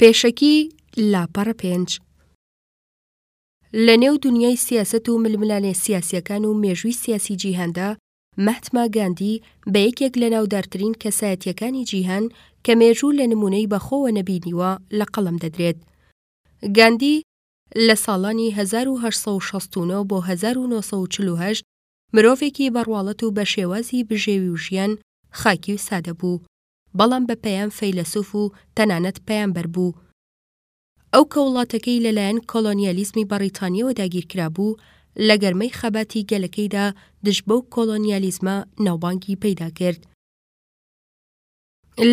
پێشەکی لاپەڕە پێنج لە نێو دنیای سیاست و ململانێ سیاسیەکان و مێژووی سیاسی جیهاندا مەهتما گاندی بە یەکێک لە ناودارترین کەسایەتیەکانی جیهان کە مێژوو لە نمونەی بەخۆوە نەبینیوە لە قەڵم دەدرێت. گاندی لە ساڵانی 1969 بۆ 1948 مرۆڤێکی بەڕواڵەت و بە شێوازی بژێوی و ژیان خاکی و سادە بوو. بەڵام بە پەیام فەیلەسوف و تەنانەت پەیامبەر بوو. ئەو کە وڵاتەکەی لەلایەن کۆلۆنیالیزمی بەڕیتانیەوە داگیرکرابوو، لە گەرمەی خەباتی گەلەکەیدا دژ بەو کۆلۆنیالیزمە ناوبانگی پەیدا کرد.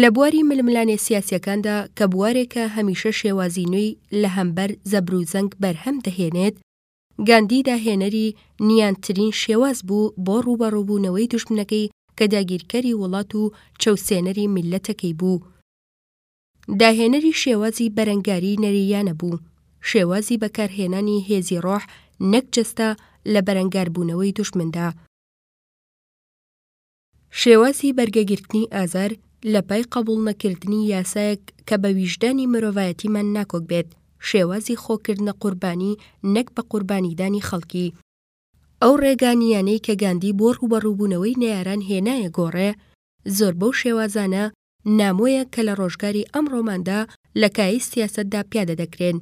لە بواری ململانێ سیاسیەکاندا کە بوارێکە هەمیشە شێوازی نوێی لە هەمبەر زەبروزەنگ بەرهەم دەهێنێت، گاندی داهێنەری نیانترین شێواز بوو بۆ ڕووبەڕووبوونەوەی دوژمنەکەی کە داگیرکەری وڵات و چەوسێنەری میللەتەکەی بوو. داهێنەری شێوازی بەرەنگاری نەرییانە بوو، شێوازی بەکارهێنانی هێزی ڕۆح نەک جەستە لە بەرەنگاربوونەوەی دوژمندا. شێوازی بەرگەگرتنی ئازار لە پای قبوڵ نەکردنی یاسایەک کە بە ویژدانی مرۆڤایەتیمان ناکۆک بێت، شێوازی خۆکردنە قوربانی نەک بە قوربانیدانی خەڵکی. ئەو ڕێگانییانەی کە گاندی بۆ ڕووبەڕووبوونەوەی نەیاران هێنایە گۆڕێ، زۆر بەو شێوازانە نامۆیە کە لە ڕۆژگاری ئەمڕۆماندا لە کایەی سیاسەتدا پیادە دەکرێن.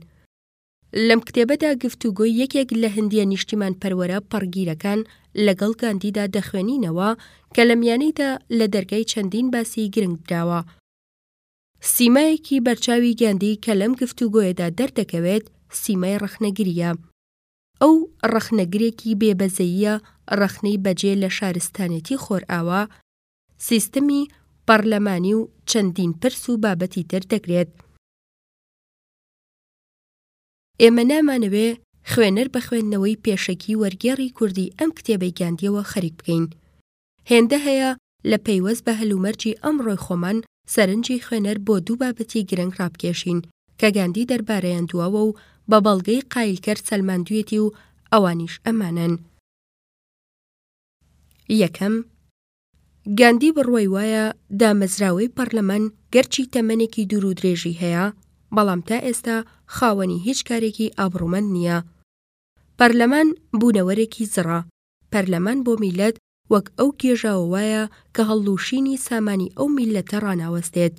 لەم کتێبەدا گفتوگۆی یەکێک لە هندیە نیشتیمانپەروەرە پەڕگیرەکان لەگەڵ گاندیدا دەخوێنینەوە کە لە میانەیدا لە دەرگای چەندین باسی گرنگ دراوە. سیمایەکی بەرچاوی گاندی کە لەم گفتوگۆیەدا دەردەکەوێت سیمای ڕەخنەگریە. ئەو ڕەخنەگرێکی بێبەزەییە ڕەخنەی بەجێ لە شارستانێتی خۆرئاوا، سیستمی پەڕلەمانی و چەندین پرس و بابەتی تر دەگرێت. ئێمە نامانەوێ خوێنەر بە خوێندنەوەی پێشەکی وەرگێڕی کوردی ئەم کتێبەی گاندیەوە خەریک بکەین. هێندە هەیە لە پەیوەست بە هەلومەرجی ئەمڕۆی خۆمان سەرنجی خوێنەر بۆ دوو بابەتی گرنگ ڕابکێشین کە گاندی دەربارەیان دواوە و بە بەڵگەی قایلکەر سەلماندویەتی و ئەوانیش ئەمانەن. یەکەم، گاندی بڕوای وایە دامەزراوەی پەرلەمان گەرچی تەمەنێکی دوور و درێژی هەیە بەڵام تا ئێستا خاوەنی هیچ کارێکی ئابڕومەند نییە پەرلەمان بوونەوەرێکی زڕە پەرلەمان بۆ میلەت وەک ئەو گێژاوە وایە کە هەڵلوشینی سامانی ئەو میلەتە ڕناوەستێت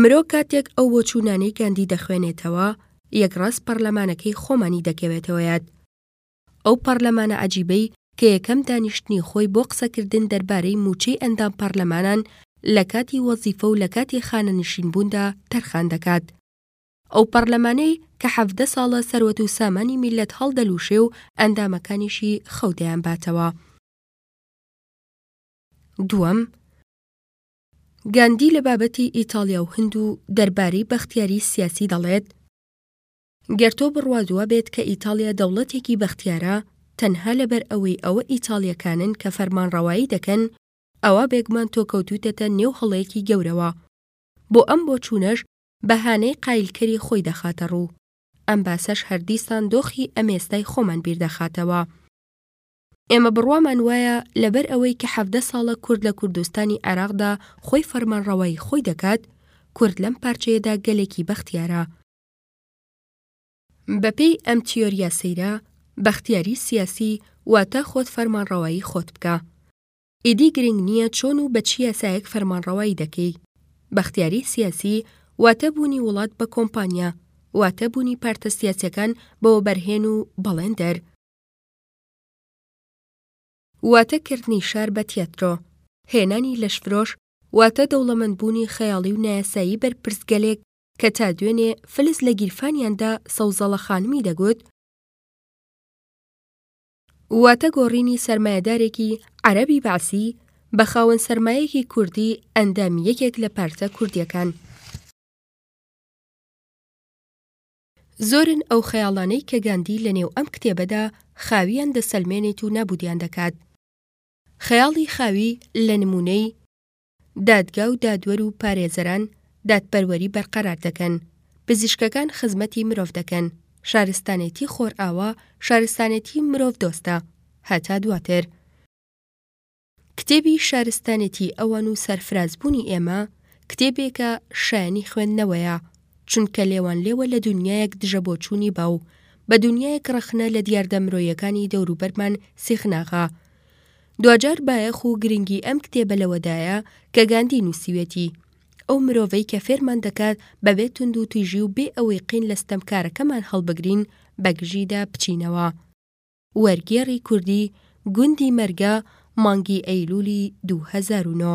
مرۆ کاتێک ئەو بۆچوونانەی گاندی دەخوێنێتەوە یەکڕاست پەرلەمانەکەی خۆمانی دەکەوێتەوەیات ئەو پەڕلەمانە عەجیبەی کە یەکەم دانیشتنی خۆی بۆ قسەکردن دەربارەی مووچەی ئەندام پەڕلەمانان لە کاتی وەزیفە و لە کاتی خانەنشینبووندا تەرخان دەکات. ئەو پەڕلەمانەی کە حەڤدە ساڵە سەروەت و سامانی میللەت هەڵدەلووشێ و ئەندامەکانیشی خەو دەیانباتەوە. دووەم، گاندی لە بابەتی ئیتاڵیا و هند و دەربارەی بەختیاری سیاسی دەڵێت، گەر تۆ بڕوات وابێت کە ئیتاڵیا دەوڵەتێکی بەختیارە تەنها لەبەر ئەوەی ئەوە ئیتاڵیەکانن کە فەرمانڕەوایی دەکەن ئەوا بێگومان تۆ کەوتوتەتە نێو هەڵەیەکی گەورەوە بۆ ئەم بۆچونەش بەهانەی قایلکەری خۆی دەخاتە ڕوو ئەم باسەش هەر دیسان دۆخی ئەمێستای خۆمان بیردەخاتەوە ئێمە بڕوامان وایە لەبەر ئەوەی کە حەڤدە ساڵە کورد لە کوردستانی عێراقدا خۆی فەرمانڕەوایی خۆی دەکات کورد لەم پارچەیەدا گەلێکی بەختیارە بەپێی ئەم تیۆریە سەیرە، بەختیاری سیاسی واتە خۆت فەرمانڕەوایی خۆت بکە. ئیدی گرنگ نییە چۆن و بە چی یاسایەک فەرمانڕەوایی دەکەی. بەختیاری سیاسی واتە بوونی وڵات بە کۆمپانیا، واتە بوونی پارتە سیاسیەکان بە وەبەرهێن و بەڵێندەر، واتە کردنی شار بە تیاترۆ، هێنانی لەشفرۆش، واتە دەوڵەمەندبوونی خەیاڵی و نایاسایی بەرپرسگەلێک کە تا دوێنێ فلس لە گیرفانیاندا سەوزەڵە خانمی دەگوت واتە گۆڕینی سەرمایەدارێکی عەرەبی بەعسی بە خاوەن سەرمایەکی کوردی ئەندام یەکێک لە پارتە کوردیەکان. زۆرن ئەو خەیاڵانەی کە گاندی لە نێو ئەم کتێبەدا خاویان دەسەلمێنێت و نابودیان دەکات. خەیاڵی خاوی لە نمونەی دادگا و دادوەر و پارێزەران دادپەروەری بەرقەرار دەکەن، پزیشکەکان خزمەتی مرۆڤ دەکەن، شارستانێتی خۆرئاوا شارستانێتی مرۆڤ دۆستە. هەتا دواتر. کتێبی شارستانێتی ئەوان و سەرفرازبوونی ئێمە کتێبێکە شایانی خوێندنەوەیە، چونکە لێوان لێوە لە دنیایەک دژە بۆچوونی باو، بە دنیایەک ڕەخنە لە دیاردە مرۆیەکانی دەوروبەرمان سیخناغە. دواجار بایەخ و گرنگی ئەم کتێبە لەوەدایە کە گاندی نووسیوێتی، ئەو مرۆڤەی کە فێرمان دەکات بەبێ توندوتیژی و بێ ئەوەی قین لە ستەمکارەکەمان هەڵبگرین بەگژیدا بچینەوە. وەرگێڕی کوردی، گوندی مەرگە، مانگی ئەیلوولی دوو هەزار و نۆ.